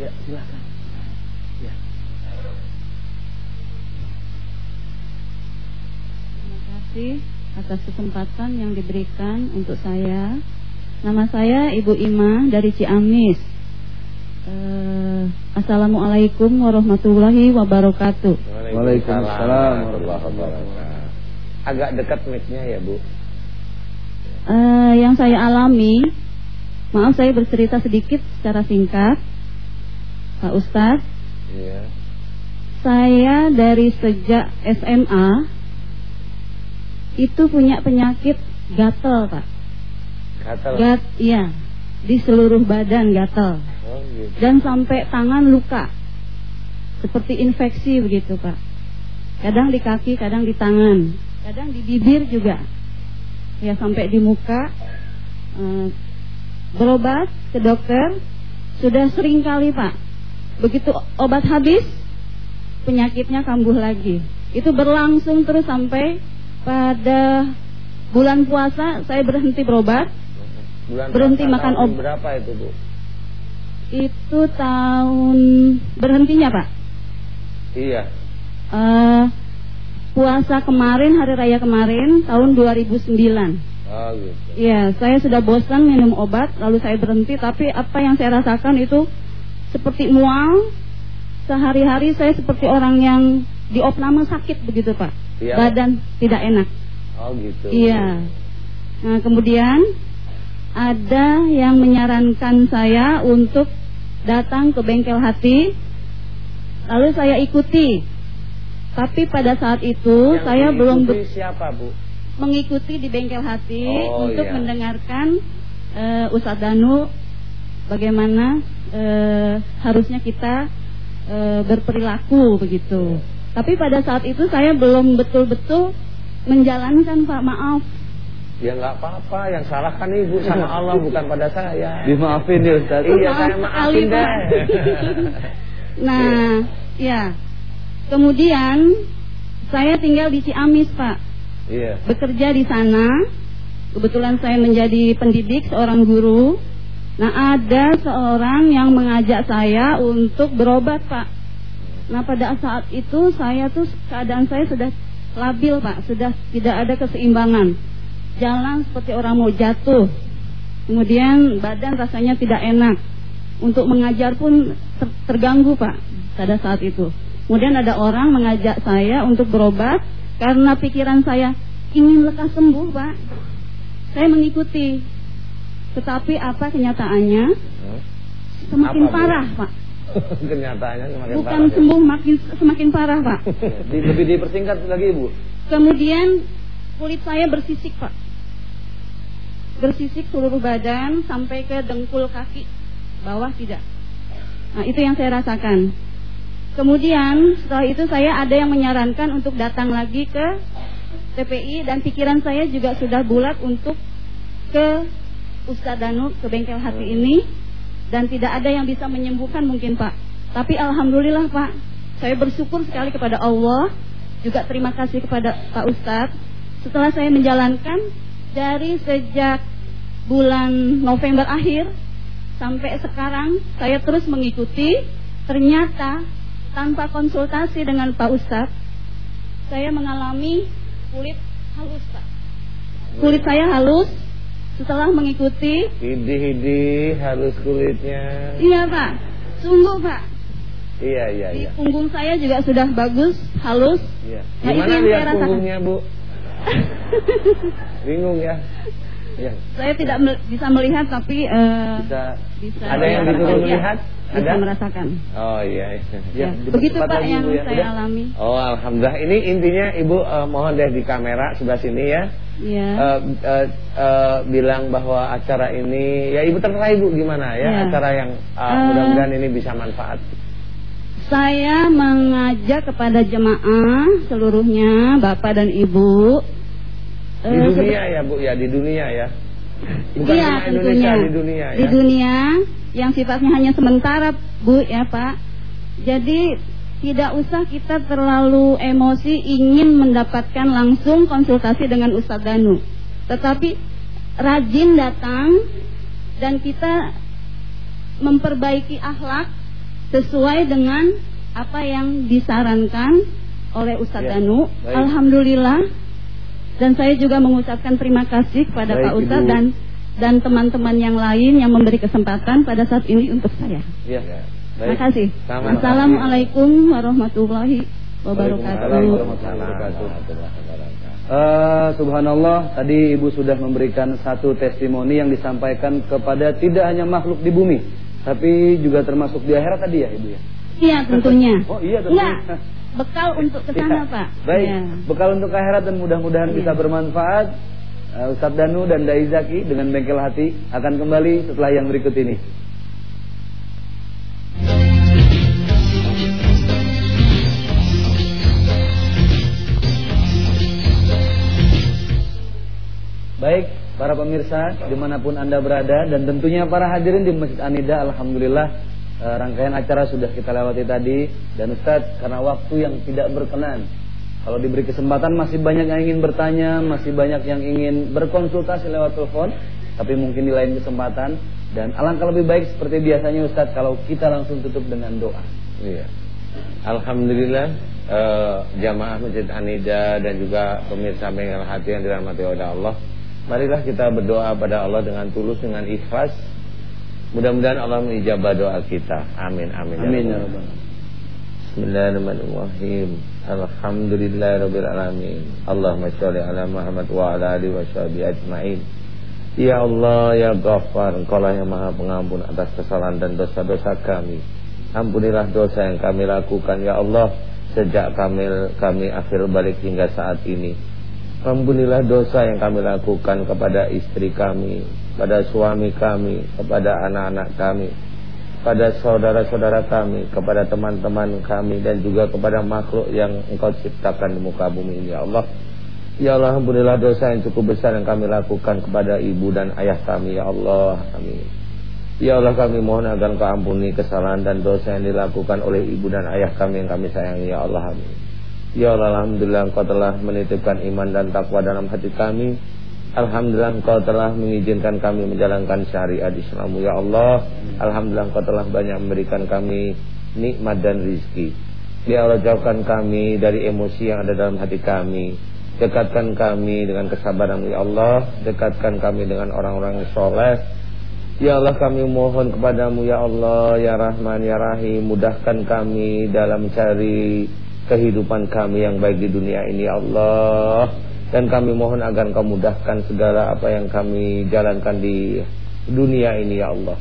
S1: Ya, silakan. Ya.
S5: Terima kasih atas kesempatan yang diberikan untuk saya. Nama saya Ibu Ima dari Ciamis. Eh, Assalamualaikum warahmatullahi wabarakatuh.
S1: Waalaikumsalam
S2: warahmatullahi wabarakatuh. Agak dekat mic-nya ya, Bu.
S5: Eh, yang saya alami, maaf saya bercerita sedikit secara singkat, Pak Ustadz.
S2: Iya.
S5: Saya dari sejak SMA itu punya penyakit gatal, Pak.
S2: Gatal.
S5: Gat, iya, di seluruh badan gatal.
S2: Oh, gitu.
S5: dan sampai tangan luka. Seperti infeksi begitu pak. Kadang di kaki kadang di tangan. Kadang di bibir juga. Ya sampai di muka. Eh, berobat ke dokter. Sudah sering kali pak. Begitu obat habis penyakitnya kambuh lagi. Itu berlangsung terus sampai pada bulan puasa saya berhenti berobat
S2: Bulan
S5: Berhenti
S2: puasa
S5: makan
S2: tahun
S5: ob-
S2: Berapa itu, Bu?
S5: itu tahun berhentinya pak
S2: Iya.
S5: Eh, puasa kemarin hari raya kemarin tahun 2009
S2: Oh, gitu.
S5: Iya saya sudah bosan minum obat lalu saya berhenti tapi apa yang saya rasakan itu seperti mual sehari-hari saya seperti orang yang diopname sakit begitu pak
S2: Iya.
S5: badan tidak enak
S2: Oh, gitu.
S5: Iya. Nah, kemudian ada yang menyarankan saya untuk datang ke bengkel hati. Lalu saya ikuti. Tapi pada saat itu
S2: Yang
S5: saya belum
S2: siapa, Bu?
S5: mengikuti di bengkel hati
S2: Oh,
S5: untuk
S2: iya.
S5: mendengarkan eh, Ustadz Danu bagaimana eh, harusnya kita eh, berperilaku begitu. Tapi pada saat itu saya belum betul-betul menjalankan Pak maaf.
S2: Ya nggak apa-apa, yang salah kan Ibu sama Allah bukan pada saya.
S1: Dimaafin ya Ustaz.
S2: Iya, saya maafin
S5: Pak.
S2: deh.
S5: Nah, ya. Kemudian saya tinggal di Ciamis, Pak.
S2: Iya.
S5: Bekerja di sana. Kebetulan saya menjadi pendidik, seorang guru. Nah, ada seorang yang mengajak saya untuk berobat, Pak. Nah, pada saat itu saya tuh keadaan saya sudah labil, Pak. Sudah tidak ada keseimbangan. Jalan seperti orang mau jatuh. Kemudian badan rasanya tidak enak. Untuk mengajar pun ter- terganggu, Pak, pada saat itu. Kemudian ada orang mengajak saya untuk berobat karena pikiran saya ingin lekas sembuh, Pak. Saya mengikuti. Tetapi apa kenyataannya? Semakin
S2: Apa,
S5: parah, Pak.
S2: Kenyataannya semakin
S5: Bukan
S2: parah. ya.
S5: sembuh, makin semakin parah, Pak.
S1: Di, lebih dipersingkat lagi Ibu.
S5: Kemudian kulit saya bersisik, Pak. Bersisik seluruh badan sampai ke dengkul kaki. Bawah tidak. Nah, itu yang saya rasakan. Kemudian setelah itu saya ada yang menyarankan untuk datang lagi ke TPI dan pikiran saya juga sudah bulat untuk ke Ustadz Danu ke bengkel hati ini dan tidak ada yang bisa menyembuhkan mungkin Pak. Tapi alhamdulillah Pak, saya bersyukur sekali kepada Allah, juga terima kasih kepada Pak Ustadz. Setelah saya menjalankan dari sejak bulan November akhir sampai sekarang saya terus mengikuti. Ternyata tanpa konsultasi dengan Pak Ustadz, saya mengalami kulit halus Pak. Kulit saya halus setelah mengikuti
S2: Hidi-hidi halus kulitnya.
S5: Iya Pak, sungguh Pak.
S2: Iya, iya,
S5: Di
S2: iya.
S5: punggung saya juga sudah bagus, halus.
S2: Iya.
S5: Nah, itu
S2: Gimana
S5: yang
S2: lihat
S5: saya rasakan.
S2: punggungnya, Bu? Bingung ya?
S1: Ya.
S5: Saya tidak mel- bisa melihat tapi eh,
S1: Bisa
S5: bisa
S2: Ada yang disuruh
S5: ya.
S2: Melihat?
S5: Bisa merasakan.
S2: Oh iya. iya.
S5: Ya.
S1: dipercepat
S5: Begitu Pak yang
S1: ya.
S5: saya
S1: Udah.
S5: alami.
S2: Oh alhamdulillah. Ini intinya ibu eh, mohon deh di kamera sebelah sini ya.
S5: Ya.
S2: Eh, eh, eh, bilang bahwa acara ini ya ibu terserah ibu gimana ya
S5: Ya.
S2: acara yang Eh, mudah-mudahan ini bisa manfaat.
S5: Saya mengajak kepada jemaah seluruhnya, Bapak dan Ibu.
S2: Di dunia ya bu ya di dunia ya. Bukan
S5: iya, tentunya.
S2: di dunia ya.
S5: Di dunia yang sifatnya hanya sementara, Bu ya, Pak. Jadi tidak usah kita terlalu emosi ingin mendapatkan langsung konsultasi dengan Ustadz Danu. Tetapi rajin datang dan kita memperbaiki akhlak sesuai dengan apa yang disarankan oleh Ustadz
S1: Ya,
S5: Danu.
S1: baik.
S5: Alhamdulillah dan saya juga mengucapkan terima kasih kepada
S1: Baik,
S5: Pak Ustadz dan dan teman-teman yang lain yang memberi kesempatan pada saat ini untuk saya.
S1: Ya.
S5: Terima kasih. Assalamualaikum warahmatullahi wabarakatuh.
S1: Waalaikumsalam warahmatullahi wabarakatuh. Eh, subhanallah, tadi Ibu sudah memberikan satu testimoni yang disampaikan kepada tidak hanya makhluk di bumi, tapi juga termasuk di akhirat tadi ya Ibu ya.
S5: Iya tentunya.
S1: Oh, iya, tentunya.
S5: Enggak, bekal untuk ke sana
S1: Ya.
S5: Pak.
S1: Baik,
S5: Ya.
S1: bekal untuk akhirat dan mudah-mudahan
S5: Iya.
S1: bisa bermanfaat. Eh, Ustadz Danu dan Dai Zaki dengan bengkel hati akan kembali setelah yang berikut ini. Baik, para pemirsa di mana pun anda berada dan tentunya para hadirin di Masjid Anida, alhamdulillah eh, rangkaian acara sudah kita lewati tadi dan Ustadz karena waktu yang tidak berkenan, kalau diberi kesempatan masih banyak yang ingin bertanya, masih banyak yang ingin berkonsultasi lewat telepon, tapi mungkin di lain kesempatan dan alangkah lebih baik seperti biasanya Ustadz kalau kita langsung tutup dengan doa.
S2: Iya. Alhamdulillah eh, jamaah Masjid Anida dan juga pemirsa Bengkel Hati yang dirahmati oleh Allah. Marilah kita berdoa pada Allah dengan tulus dengan ikhlas. Mudah-mudahan Allah mengijabah doa kita. Amin amin.
S1: Amin ya
S2: Rabbal. Bismillahirrahmanirrahim. Alhamdulillahirabbil alamin. Allahumma shalli ala Muhammad wa ala alihi wa sahbihi ajmain. Ya Allah ya Ghaffar, Engkaulah yang Maha Pengampun atas kesalahan dan dosa-dosa kami. Ampunilah dosa yang kami lakukan ya Allah sejak kami kami akhir balik hingga saat ini. Ampunilah dosa yang kami lakukan kepada istri kami, pada suami kami, kepada anak-anak kami, pada saudara-saudara kami, kepada teman-teman kami dan juga kepada makhluk yang Engkau ciptakan di muka bumi ini ya Allah. Ya Allah ampunilah dosa yang cukup besar yang kami lakukan kepada ibu dan ayah kami ya Allah. Amin. Ya Allah kami mohon agar Engkau ampuni kesalahan dan dosa yang dilakukan oleh ibu dan ayah kami yang kami sayangi ya Allah. Amin. Ya Allah Alhamdulillah Engkau telah menitipkan iman dan takwa dalam hati kami. Alhamdulillah Engkau telah mengizinkan kami menjalankan syariat Islammu Ya Allah Alhamdulillah Engkau telah banyak memberikan kami nikmat dan rizki. Ya Allah jauhkan kami dari emosi yang ada dalam hati kami. Dekatkan kami dengan kesabaran Ya Allah. Dekatkan kami dengan orang-orang yang soleh. Ya Allah kami mohon kepadamu Ya Allah Ya Rahman Ya Rahim. Mudahkan kami dalam mencari kehidupan kami yang baik di dunia ini Ya Allah. Dan kami mohon agar kau mudahkan segala apa yang kami jalankan di dunia ini Ya Allah.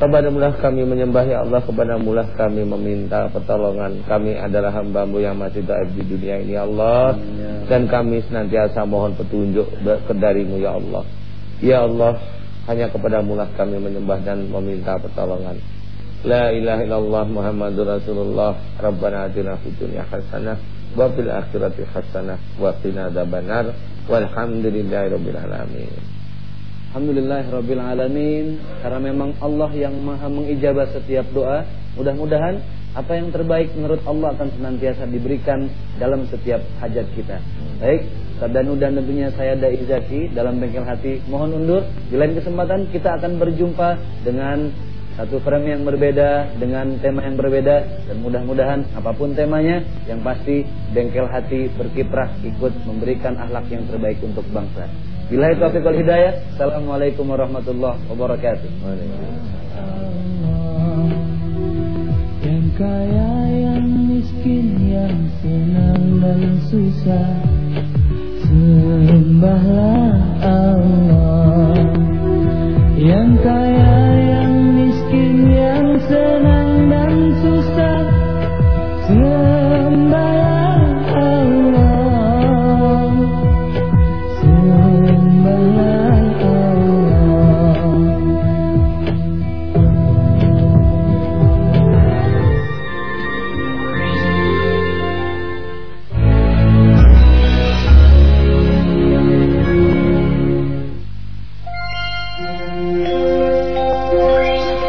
S2: Kepadamulah kami menyembah Ya Allah. Kepadamulah kami meminta pertolongan. Kami adalah hambamu yang masih daib di dunia ini Ya Allah. Dan kami senantiasa mohon petunjuk ke darimu Ya Allah. Ya Allah hanya kepadamulah kami menyembah dan meminta pertolongan La ilaha illallah Muhammadur Rasulullah. Rabbana atina fid dunya hasanah wa fil akhirati hasanah wa qina adzabannar. Walhamdulillahi rabbil alamin.
S1: Alhamdulillah Rabbil Alamin. Karena memang Allah yang maha mengijabah setiap doa Mudah-mudahan apa yang terbaik menurut Allah akan senantiasa diberikan dalam setiap hajat kita. Baik, Sadanu dan tentunya saya Dai Zaki dalam bengkel hati Mohon undur, di lain kesempatan kita akan berjumpa dengan satu frame yang berbeda dengan tema yang berbeda dan mudah-mudahan apa pun temanya yang pasti bengkel hati berkiprah ikut memberikan akhlak yang terbaik untuk bangsa. Bila itu wal hidayah. Assalamualaikum warahmatullahi wabarakatuh.
S6: Yang kaya yang miskin yang senang dan susah sembahlah Allah. Yang kaya yang senang dan susah. Sembah